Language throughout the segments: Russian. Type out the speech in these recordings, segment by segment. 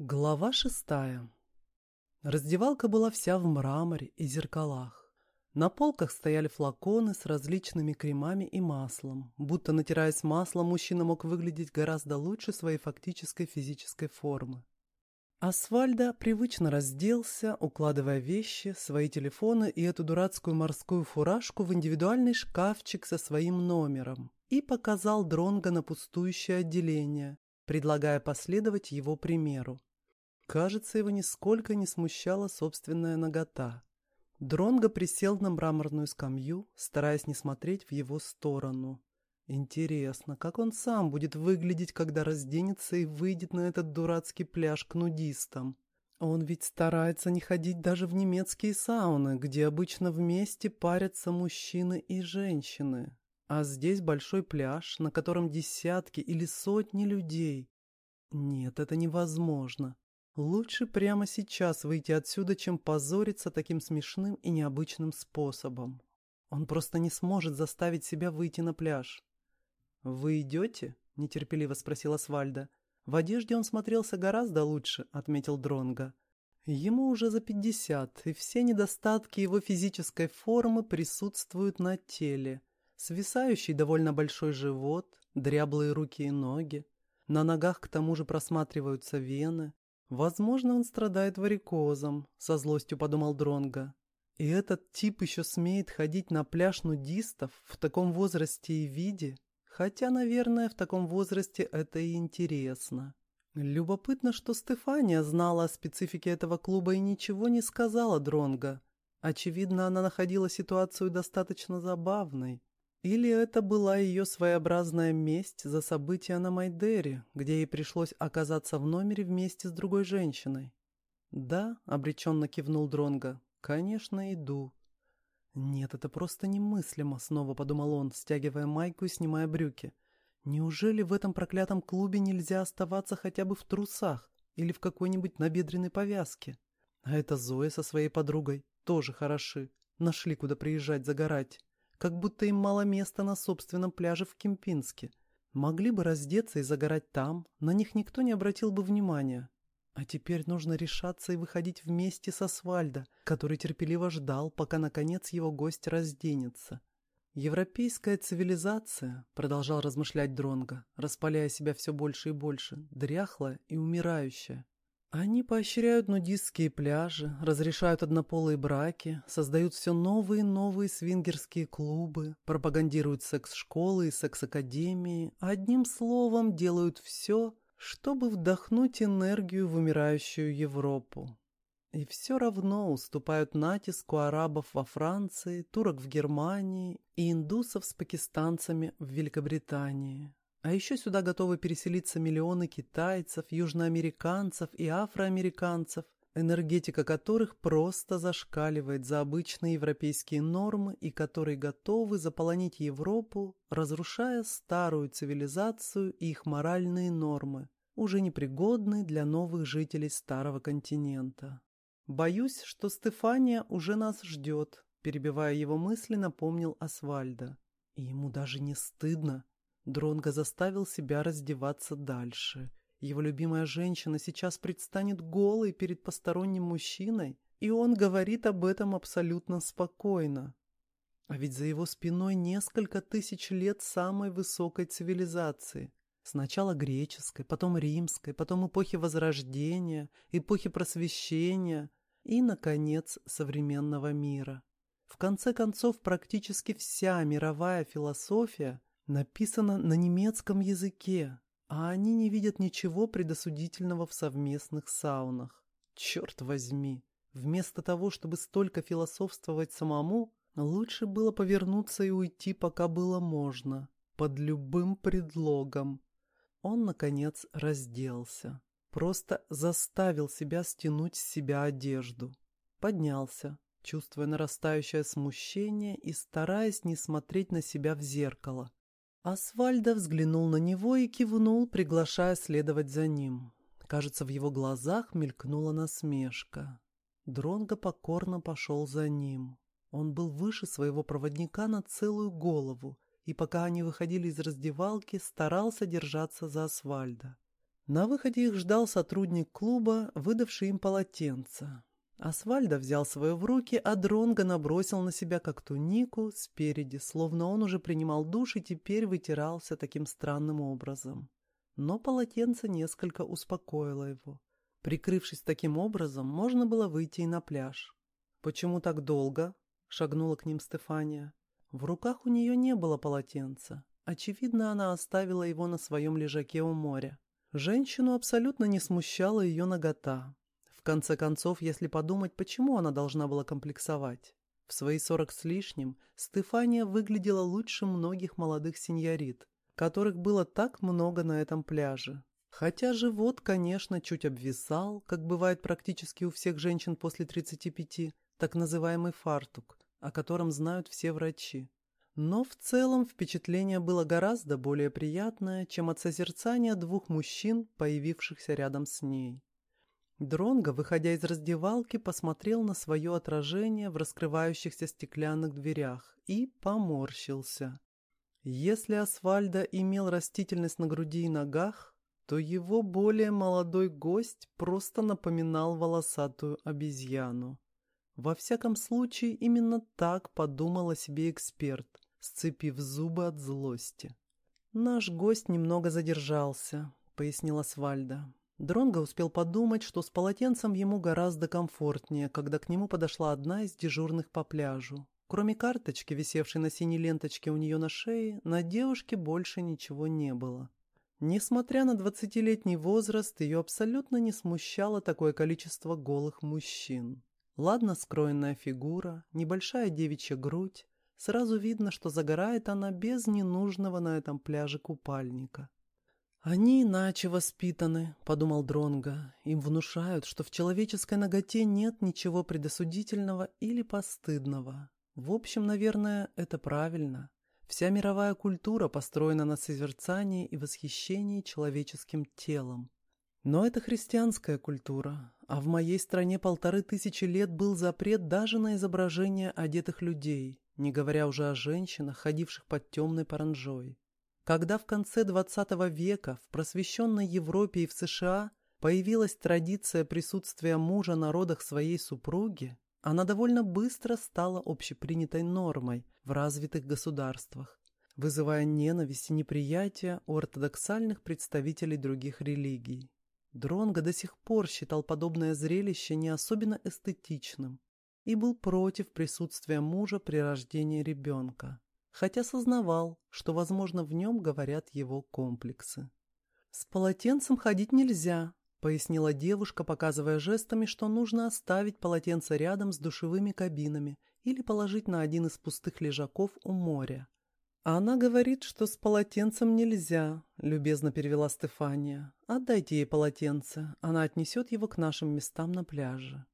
Глава шестая. Раздевалка была вся в мраморе и зеркалах. На полках стояли флаконы с различными кремами и маслом. Будто натираясь маслом, мужчина мог выглядеть гораздо лучше своей фактической физической формы. Асфальда привычно разделся, укладывая вещи, свои телефоны и эту дурацкую морскую фуражку в индивидуальный шкафчик со своим номером и показал Дронго на пустующее отделение, предлагая последовать его примеру. Кажется, его нисколько не смущала собственная нагота. Дронго присел на мраморную скамью, стараясь не смотреть в его сторону. Интересно, как он сам будет выглядеть, когда разденется и выйдет на этот дурацкий пляж к нудистам? Он ведь старается не ходить даже в немецкие сауны, где обычно вместе парятся мужчины и женщины. А здесь большой пляж, на котором десятки или сотни людей. Нет, это невозможно. Лучше прямо сейчас выйти отсюда, чем позориться таким смешным и необычным способом. Он просто не сможет заставить себя выйти на пляж. «Вы идете?» — нетерпеливо спросила Свальда. «В одежде он смотрелся гораздо лучше», — отметил Дронга. Ему уже за пятьдесят, и все недостатки его физической формы присутствуют на теле — Свисающий довольно большой живот, дряблые руки и ноги. На ногах к тому же просматриваются вены. Возможно, он страдает варикозом, со злостью подумал Дронга. И этот тип еще смеет ходить на пляж нудистов в таком возрасте и виде, хотя, наверное, в таком возрасте это и интересно. Любопытно, что Стефания знала о специфике этого клуба и ничего не сказала Дронга. Очевидно, она находила ситуацию достаточно забавной. Или это была ее своеобразная месть за события на Майдере, где ей пришлось оказаться в номере вместе с другой женщиной? «Да», — обреченно кивнул Дронга. «Конечно, иду». «Нет, это просто немыслимо», — снова подумал он, стягивая майку и снимая брюки. «Неужели в этом проклятом клубе нельзя оставаться хотя бы в трусах или в какой-нибудь набедренной повязке? А это Зоя со своей подругой тоже хороши. Нашли, куда приезжать загорать как будто им мало места на собственном пляже в Кемпинске. Могли бы раздеться и загорать там, на них никто не обратил бы внимания. А теперь нужно решаться и выходить вместе со Свальдо, который терпеливо ждал, пока, наконец, его гость разденется. «Европейская цивилизация», — продолжал размышлять Дронго, распаляя себя все больше и больше, дряхлая и умирающая. Они поощряют нудистские пляжи, разрешают однополые браки, создают все новые и новые свингерские клубы, пропагандируют секс-школы и секс-академии, одним словом делают все, чтобы вдохнуть энергию в умирающую Европу. И все равно уступают натиску арабов во Франции, турок в Германии и индусов с пакистанцами в Великобритании. А еще сюда готовы переселиться миллионы китайцев, южноамериканцев и афроамериканцев, энергетика которых просто зашкаливает за обычные европейские нормы и которые готовы заполонить Европу, разрушая старую цивилизацию и их моральные нормы, уже непригодные для новых жителей старого континента. «Боюсь, что Стефания уже нас ждет», перебивая его мысли, напомнил Асвальда. И ему даже не стыдно. Дронго заставил себя раздеваться дальше. Его любимая женщина сейчас предстанет голой перед посторонним мужчиной, и он говорит об этом абсолютно спокойно. А ведь за его спиной несколько тысяч лет самой высокой цивилизации. Сначала греческой, потом римской, потом эпохи Возрождения, эпохи Просвещения и, наконец, современного мира. В конце концов, практически вся мировая философия Написано на немецком языке, а они не видят ничего предосудительного в совместных саунах. Черт возьми! Вместо того, чтобы столько философствовать самому, лучше было повернуться и уйти, пока было можно, под любым предлогом. Он, наконец, разделся. Просто заставил себя стянуть с себя одежду. Поднялся, чувствуя нарастающее смущение и стараясь не смотреть на себя в зеркало. Асфальдо взглянул на него и кивнул, приглашая следовать за ним. Кажется, в его глазах мелькнула насмешка. Дронго покорно пошел за ним. Он был выше своего проводника на целую голову, и пока они выходили из раздевалки, старался держаться за Асфальдо. На выходе их ждал сотрудник клуба, выдавший им полотенце. Асфальда взял свое в руки, а Дронго набросил на себя как тунику спереди, словно он уже принимал душ и теперь вытирался таким странным образом. Но полотенце несколько успокоило его. Прикрывшись таким образом, можно было выйти и на пляж. «Почему так долго?» — шагнула к ним Стефания. В руках у нее не было полотенца. Очевидно, она оставила его на своем лежаке у моря. Женщину абсолютно не смущала ее нагота. Конце концов, если подумать, почему она должна была комплексовать? В свои сорок с лишним Стефания выглядела лучше многих молодых сеньорит, которых было так много на этом пляже. Хотя живот, конечно, чуть обвисал, как бывает практически у всех женщин после 35, так называемый фартук, о котором знают все врачи. Но в целом впечатление было гораздо более приятное, чем от созерцания двух мужчин, появившихся рядом с ней. Дронго, выходя из раздевалки, посмотрел на свое отражение в раскрывающихся стеклянных дверях и поморщился. Если Асфальда имел растительность на груди и ногах, то его более молодой гость просто напоминал волосатую обезьяну. Во всяком случае, именно так подумал о себе эксперт, сцепив зубы от злости. «Наш гость немного задержался», — пояснила Свальда. Дронго успел подумать, что с полотенцем ему гораздо комфортнее, когда к нему подошла одна из дежурных по пляжу. Кроме карточки, висевшей на синей ленточке у нее на шее, на девушке больше ничего не было. Несмотря на двадцатилетний возраст, ее абсолютно не смущало такое количество голых мужчин. Ладно скроенная фигура, небольшая девичья грудь. Сразу видно, что загорает она без ненужного на этом пляже купальника. «Они иначе воспитаны», — подумал Дронга. «Им внушают, что в человеческой ноготе нет ничего предосудительного или постыдного. В общем, наверное, это правильно. Вся мировая культура построена на созерцании и восхищении человеческим телом. Но это христианская культура, а в моей стране полторы тысячи лет был запрет даже на изображение одетых людей, не говоря уже о женщинах, ходивших под темной паранжой. Когда в конце XX века в просвещенной Европе и в США появилась традиция присутствия мужа на родах своей супруги, она довольно быстро стала общепринятой нормой в развитых государствах, вызывая ненависть и неприятие у ортодоксальных представителей других религий. Дронго до сих пор считал подобное зрелище не особенно эстетичным и был против присутствия мужа при рождении ребенка, хотя сознавал, что, возможно, в нем говорят его комплексы. «С полотенцем ходить нельзя», пояснила девушка, показывая жестами, что нужно оставить полотенце рядом с душевыми кабинами или положить на один из пустых лежаков у моря. «Она говорит, что с полотенцем нельзя», — любезно перевела Стефания. «Отдайте ей полотенце, она отнесет его к нашим местам на пляже».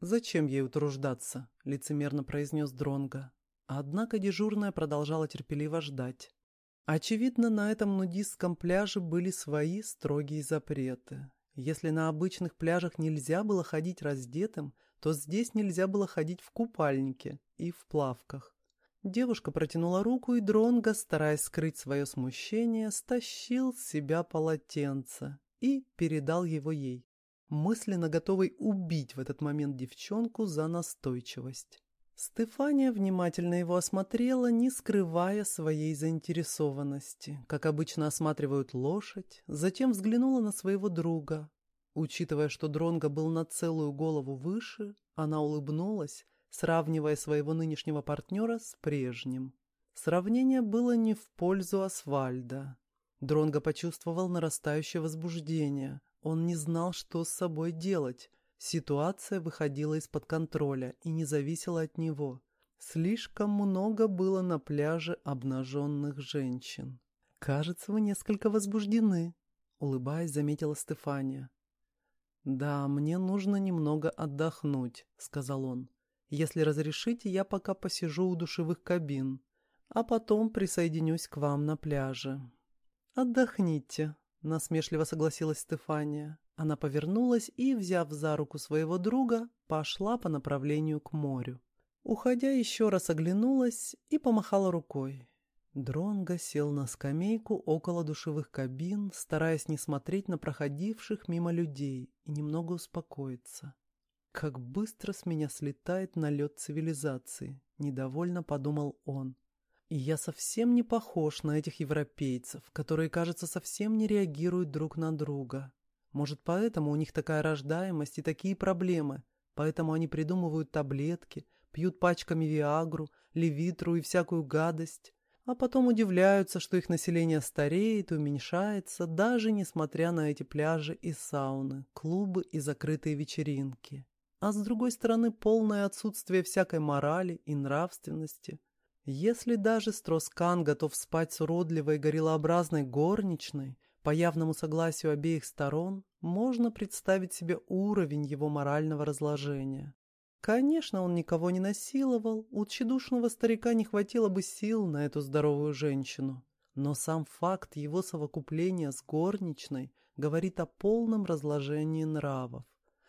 «Зачем ей утруждаться?» — лицемерно произнес Дронга. Однако дежурная продолжала терпеливо ждать. Очевидно, на этом нудистском пляже были свои строгие запреты. Если на обычных пляжах нельзя было ходить раздетым, то здесь нельзя было ходить в купальнике и в плавках. Девушка протянула руку, и Дронго, стараясь скрыть свое смущение, стащил с себя полотенце и передал его ей, мысленно готовый убить в этот момент девчонку за настойчивость. Стефания внимательно его осмотрела, не скрывая своей заинтересованности, как обычно осматривают лошадь, затем взглянула на своего друга. Учитывая, что Дронго был на целую голову выше, она улыбнулась, сравнивая своего нынешнего партнера с прежним. Сравнение было не в пользу Асфальда. Дронго почувствовал нарастающее возбуждение. Он не знал, что с собой делать — Ситуация выходила из-под контроля и не зависела от него. Слишком много было на пляже обнаженных женщин. «Кажется, вы несколько возбуждены», — улыбаясь, заметила Стефания. «Да, мне нужно немного отдохнуть», — сказал он. «Если разрешите, я пока посижу у душевых кабин, а потом присоединюсь к вам на пляже». «Отдохните», — насмешливо согласилась Стефания. Она повернулась и, взяв за руку своего друга, пошла по направлению к морю. Уходя, еще раз оглянулась и помахала рукой. Дронго сел на скамейку около душевых кабин, стараясь не смотреть на проходивших мимо людей и немного успокоиться. «Как быстро с меня слетает налет цивилизации», — недовольно подумал он. «И я совсем не похож на этих европейцев, которые, кажется, совсем не реагируют друг на друга. Может, поэтому у них такая рождаемость и такие проблемы, поэтому они придумывают таблетки, пьют пачками Виагру, Левитру и всякую гадость, а потом удивляются, что их население стареет и уменьшается, даже несмотря на эти пляжи и сауны, клубы и закрытые вечеринки. А с другой стороны, полное отсутствие всякой морали и нравственности. Если даже Строскан готов спать с уродливой гориллообразной горничной, по явному согласию обеих сторон, можно представить себе уровень его морального разложения. Конечно, он никого не насиловал, у тщедушного старика не хватило бы сил на эту здоровую женщину. Но сам факт его совокупления с горничной говорит о полном разложении нравов.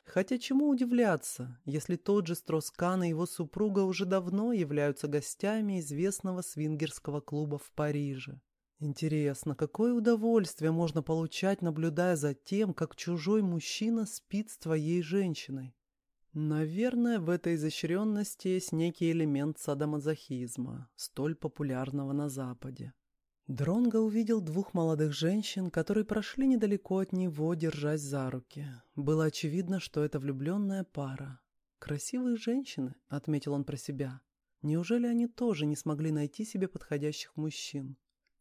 Хотя чему удивляться, если тот же Строскан и его супруга уже давно являются гостями известного свингерского клуба в Париже. Интересно, какое удовольствие можно получать, наблюдая за тем, как чужой мужчина спит с твоей женщиной? Наверное, в этой изощренности есть некий элемент садомазохизма, столь популярного на Западе. Дронго увидел двух молодых женщин, которые прошли недалеко от него, держась за руки. Было очевидно, что это влюбленная пара. «Красивые женщины», — отметил он про себя. «Неужели они тоже не смогли найти себе подходящих мужчин?»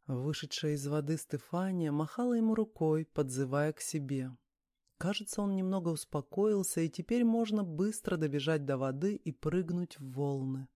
Вышедшая из воды Стефания махала ему рукой, подзывая к себе. Кажется, он немного успокоился, и теперь можно быстро добежать до воды и прыгнуть в волны.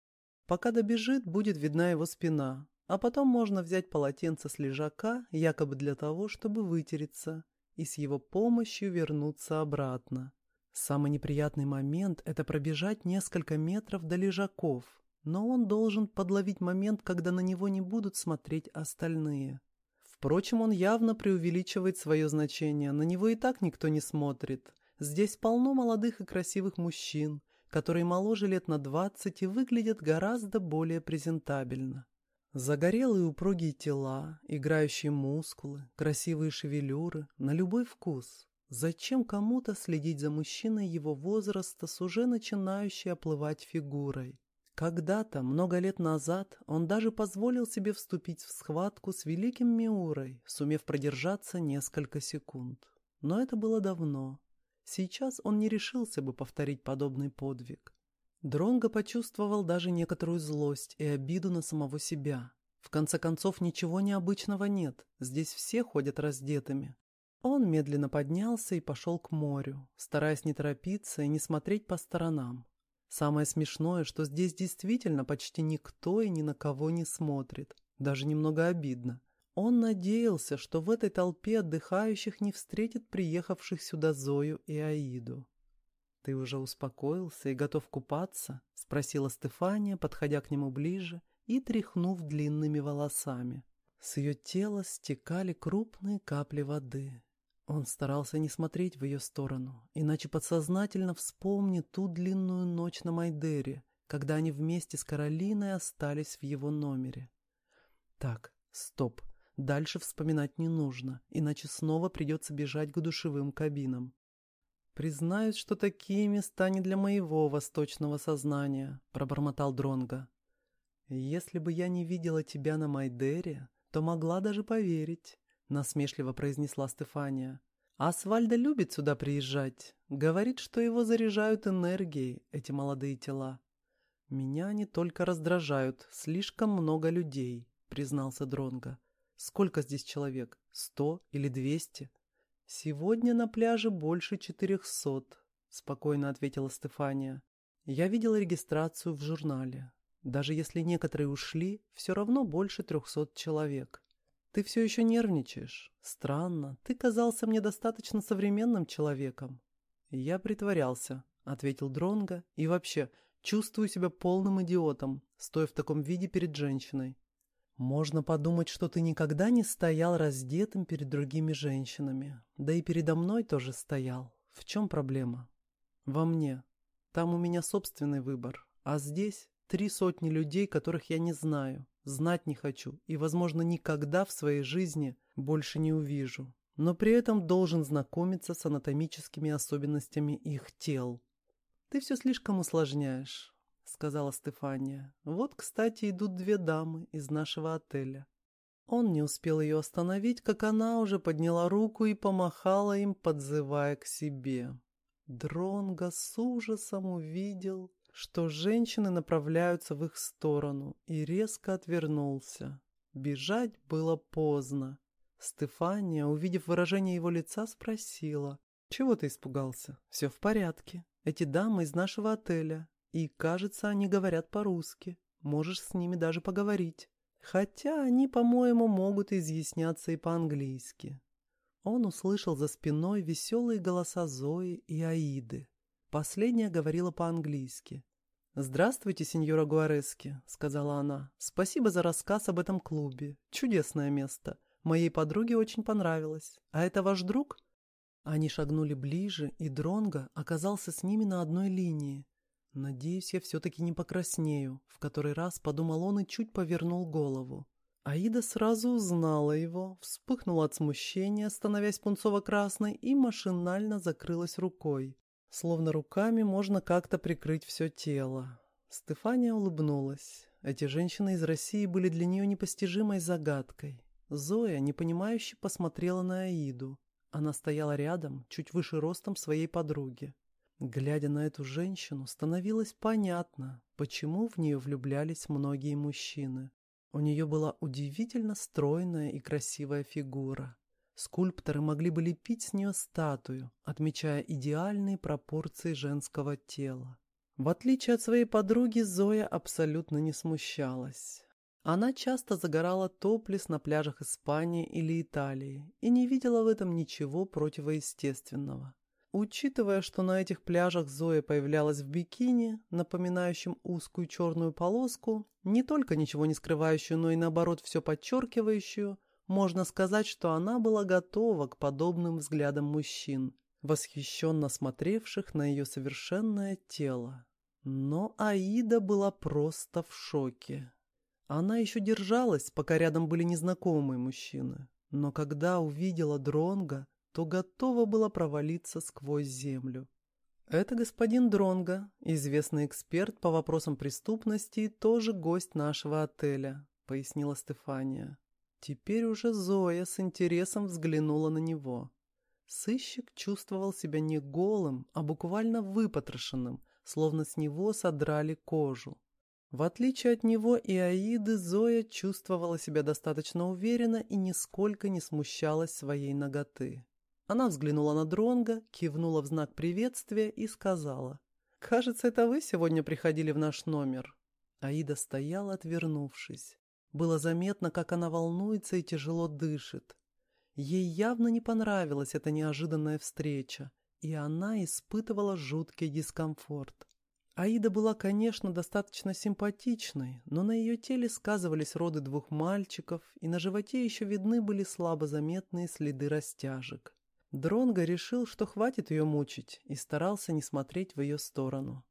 Пока добежит, будет видна его спина, а потом можно взять полотенце с лежака, якобы для того, чтобы вытереться, и с его помощью вернуться обратно. Самый неприятный момент – это пробежать несколько метров до лежаков, но он должен подловить момент, когда на него не будут смотреть остальные. Впрочем, он явно преувеличивает свое значение, на него и так никто не смотрит. Здесь полно молодых и красивых мужчин, которые моложе лет на двадцать и выглядят гораздо более презентабельно. Загорелые упругие тела, играющие мускулы, красивые шевелюры, на любой вкус. Зачем кому-то следить за мужчиной его возраста с уже начинающей оплывать фигурой? Когда-то, много лет назад, он даже позволил себе вступить в схватку с великим Миурой, сумев продержаться несколько секунд. Но это было давно. Сейчас он не решился бы повторить подобный подвиг. Дронго почувствовал даже некоторую злость и обиду на самого себя. В конце концов, ничего необычного нет, здесь все ходят раздетыми. Он медленно поднялся и пошел к морю, стараясь не торопиться и не смотреть по сторонам. Самое смешное, что здесь действительно почти никто и ни на кого не смотрит. Даже немного обидно. Он надеялся, что в этой толпе отдыхающих не встретит приехавших сюда Зою и Аиду. «Ты уже успокоился и готов купаться?» — спросила Стефания, подходя к нему ближе и тряхнув длинными волосами. С ее тела стекали крупные капли воды. Он старался не смотреть в ее сторону, иначе подсознательно вспомнит ту длинную ночь на Майдере, когда они вместе с Каролиной остались в его номере. Так, стоп, дальше вспоминать не нужно, иначе снова придется бежать к душевым кабинам. «Признаюсь, что такие места не для моего восточного сознания», — пробормотал Дронга. «Если бы я не видела тебя на Майдере, то могла даже поверить. — насмешливо произнесла Стефания. «Асвальдо любит сюда приезжать. Говорит, что его заряжают энергией, эти молодые тела. Меня они только раздражают. Слишком много людей», — признался Дронго. «Сколько здесь человек? Сто или двести?» «Сегодня на пляже больше четырехсот», — спокойно ответила Стефания. «Я видела регистрацию в журнале. Даже если некоторые ушли, все равно больше трехсот человек. Ты все еще нервничаешь. Странно, ты казался мне достаточно современным человеком. Я притворялся, ответил Дронго, и вообще чувствую себя полным идиотом, стоя в таком виде перед женщиной. Можно подумать, что ты никогда не стоял раздетым перед другими женщинами. Да и передо мной тоже стоял. В чем проблема? Во мне. Там у меня собственный выбор. А здесь три сотни людей, которых я не знаю. Знать не хочу и, возможно, никогда в своей жизни больше не увижу. Но при этом должен знакомиться с анатомическими особенностями их тел. Ты все слишком усложняешь, сказала Стефания. Вот, кстати, идут две дамы из нашего отеля. Он не успел ее остановить, как она уже подняла руку и помахала им, подзывая к себе. Дронго с ужасом увидел, что женщины направляются в их сторону, и резко отвернулся. Бежать было поздно. Стефания, увидев выражение его лица, спросила. «Чего ты испугался? Все в порядке. Эти дамы из нашего отеля. И, кажется, они говорят по-русски. Можешь с ними даже поговорить. Хотя они, по-моему, могут изъясняться и по-английски. Он услышал за спиной веселые голоса Зои и Аиды. Последняя говорила по-английски. «Здравствуйте, сеньора Гуарески», — сказала она. «Спасибо за рассказ об этом клубе. Чудесное место. Моей подруге очень понравилось. А это ваш друг?» Они шагнули ближе, и Дронго оказался с ними на одной линии. «Надеюсь, я все-таки не покраснею», — в который раз подумал он и чуть повернул голову. Аида сразу узнала его, вспыхнула от смущения, становясь пунцово-красной, и машинально закрылась рукой. Словно руками можно как-то прикрыть все тело. Стефания улыбнулась. Эти женщины из России были для нее непостижимой загадкой. Зоя, непонимающе, посмотрела на Аиду. Она стояла рядом, чуть выше ростом своей подруги. Глядя на эту женщину, становилось понятно, почему в нее влюблялись многие мужчины. У нее была удивительно стройная и красивая фигура. Скульпторы могли бы лепить с нее статую, отмечая идеальные пропорции женского тела. В отличие от своей подруги, Зоя абсолютно не смущалась. Она часто загорала топлес на пляжах Испании или Италии и не видела в этом ничего противоестественного. Учитывая, что на этих пляжах Зоя появлялась в бикини, напоминающем узкую черную полоску, не только ничего не скрывающую, но и наоборот все подчеркивающую, можно сказать, что она была готова к подобным взглядам мужчин, восхищенно смотревших на ее совершенное тело. Но Аида была просто в шоке. Она еще держалась, пока рядом были незнакомые мужчины. Но когда увидела Дронга, то готова была провалиться сквозь землю. Это господин Дронга, известный эксперт по вопросам преступности и тоже гость нашего отеля, пояснила Стефания. Теперь уже Зоя с интересом взглянула на него. Сыщик чувствовал себя не голым, а буквально выпотрошенным, словно с него содрали кожу. В отличие от него и Аиды, Зоя чувствовала себя достаточно уверенно и нисколько не смущалась своей ноготы. Она взглянула на Дронга, кивнула в знак приветствия и сказала. «Кажется, это вы сегодня приходили в наш номер». Аида стояла, отвернувшись. Было заметно, как она волнуется и тяжело дышит. Ей явно не понравилась эта неожиданная встреча, и она испытывала жуткий дискомфорт. Аида была, конечно, достаточно симпатичной, но на ее теле сказывались роды двух мальчиков, и на животе еще видны были слабо заметные следы растяжек. Дронго решил, что хватит ее мучить, и старался не смотреть в ее сторону.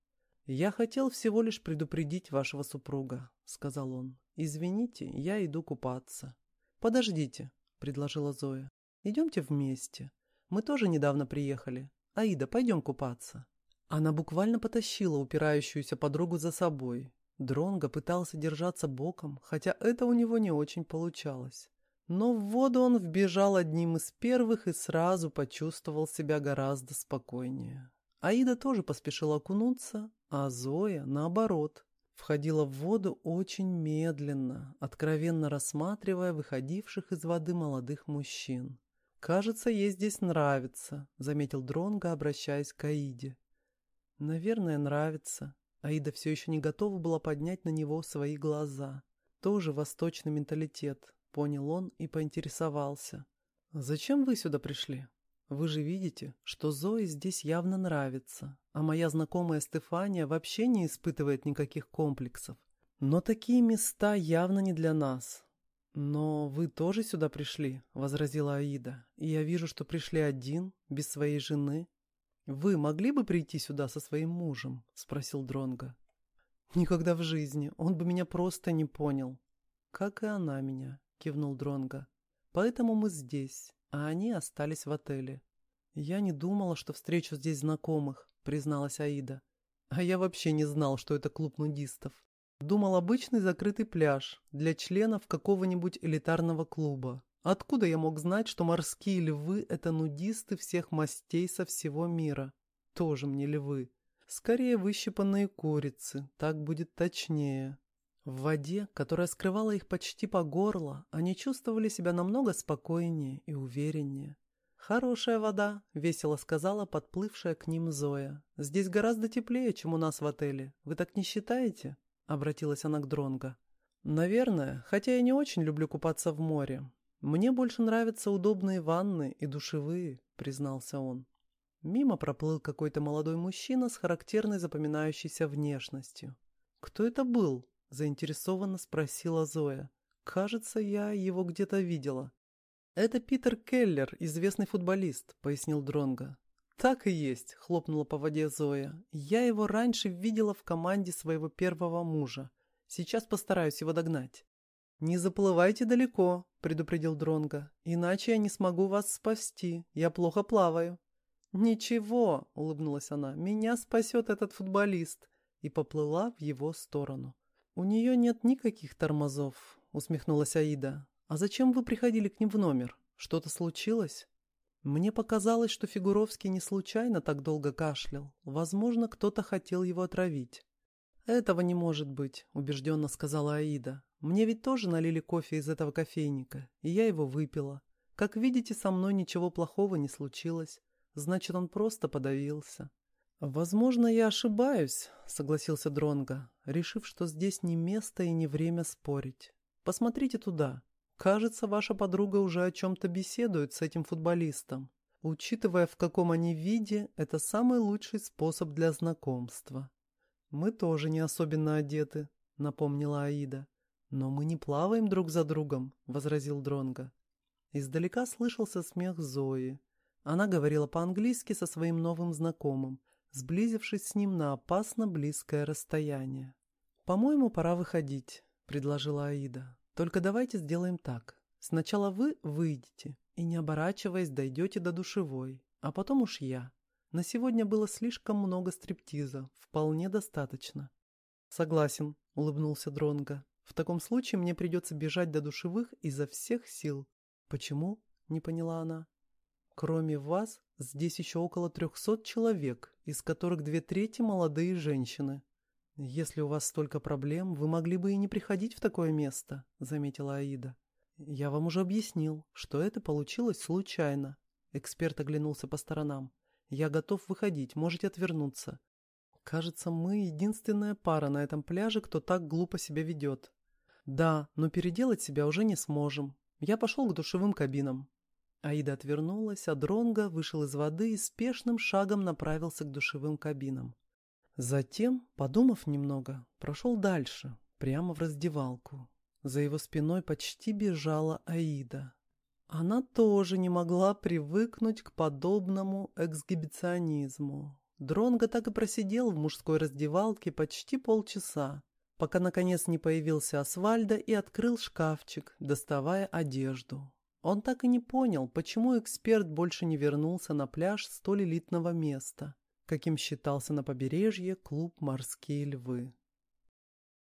«Я хотел всего лишь предупредить вашего супруга», — сказал он. «Извините, я иду купаться». «Подождите», — предложила Зоя. «Идемте вместе. Мы тоже недавно приехали. Аида, пойдем купаться». Она буквально потащила упирающуюся подругу за собой. Дронго пытался держаться боком, хотя это у него не очень получалось. Но в воду он вбежал одним из первых и сразу почувствовал себя гораздо спокойнее. Аида тоже поспешила окунуться, а Зоя, наоборот, входила в воду очень медленно, откровенно рассматривая выходивших из воды молодых мужчин. «Кажется, ей здесь нравится», — заметил Дронго, обращаясь к Аиде. «Наверное, нравится». Аида все еще не готова была поднять на него свои глаза. Тоже восточный менталитет, Понял он и поинтересовался. «Зачем вы сюда пришли? Вы же видите, что Зое здесь явно нравится, а моя знакомая Стефания вообще не испытывает никаких комплексов. Но такие места явно не для нас». «Но вы тоже сюда пришли», — возразила Аида. «И я вижу, что пришли один, без своей жены». «Вы могли бы прийти сюда со своим мужем?» — спросил Дронга. «Никогда в жизни. Он бы меня просто не понял», «Как и она меня», — кивнул Дронга. «Поэтому мы здесь, а они остались в отеле». «Я не думала, что встречу здесь знакомых», — призналась Аида. «А я вообще не знал, что это клуб нудистов. Думал, обычный закрытый пляж для членов какого-нибудь элитарного клуба. Откуда я мог знать, что морские львы — это нудисты всех мастей со всего мира? Тоже мне львы. Скорее выщипанные курицы, так будет точнее. В воде, которая скрывала их почти по горло, они чувствовали себя намного спокойнее и увереннее. «Хорошая вода», — весело сказала подплывшая к ним Зоя. «Здесь гораздо теплее, чем у нас в отеле. Вы так не считаете?» — обратилась она к Дронго. «Наверное, хотя я не очень люблю купаться в море. Мне больше нравятся удобные ванны и душевые», — признался он. Мимо проплыл какой-то молодой мужчина с характерной запоминающейся внешностью. «Кто это был?» — заинтересованно спросила Зоя. «Кажется, я его где-то видела». «Это Питер Келлер, известный футболист», — пояснил Дронго. «Так и есть», — хлопнула по воде Зоя. «Я его раньше видела в команде своего первого мужа. Сейчас постараюсь его догнать». «Не заплывайте далеко», — предупредил Дронго. «Иначе я не смогу вас спасти. Я плохо плаваю». «Ничего», — улыбнулась она, — «меня спасет этот футболист». И поплыла в его сторону. «У нее нет никаких тормозов», — усмехнулась Аида. «А зачем вы приходили к ним в номер? Что-то случилось?» Мне показалось, что Фигуровский не случайно так долго кашлял. Возможно, кто-то хотел его отравить. «Этого не может быть», — убежденно сказала Аида. «Мне ведь тоже налили кофе из этого кофейника, и я его выпила. Как видите, со мной ничего плохого не случилось. Значит, он просто подавился». «Возможно, я ошибаюсь», — согласился Дронга, решив, что здесь не место и не время спорить. «Посмотрите туда. Кажется, ваша подруга уже о чем-то беседует с этим футболистом. Учитывая, в каком они виде, это самый лучший способ для знакомства. Мы тоже не особенно одеты, напомнила Аида. Но мы не плаваем друг за другом, возразил Дронга. Издалека слышался смех Зои. Она говорила по-английски со своим новым знакомым, сблизившись с ним на опасно близкое расстояние. «По-моему, пора выходить», — предложила Аида. Только давайте сделаем так. Сначала вы выйдете и, не оборачиваясь, дойдете до душевой, а потом уж я. На сегодня было слишком много стриптиза, вполне достаточно. Согласен, улыбнулся Дронга. В таком случае мне придется бежать до душевых изо всех сил. Почему? Не поняла она. Кроме вас, здесь еще около трехсот человек, из которых две трети молодые женщины. «Если у вас столько проблем, вы могли бы и не приходить в такое место», — заметила Аида. «Я вам уже объяснил, что это получилось случайно». Эксперт оглянулся по сторонам. «Я готов выходить, можете отвернуться. Кажется, мы единственная пара на этом пляже, кто так глупо себя ведет. Да, но переделать себя уже не сможем. Я пошел к душевым кабинам». Аида отвернулась, а Дронго вышел из воды и спешным шагом направился к душевым кабинам. Затем, подумав немного, прошел дальше, прямо в раздевалку. За его спиной почти бежала Аида. Она тоже не могла привыкнуть к подобному эксгибиционизму. Дронго так и просидел в мужской раздевалке почти полчаса, пока наконец не появился Асвальда и открыл шкафчик, доставая одежду. Он так и не понял, почему эксперт больше не вернулся на пляж столь элитного места каким считался на побережье клуб «Морские львы».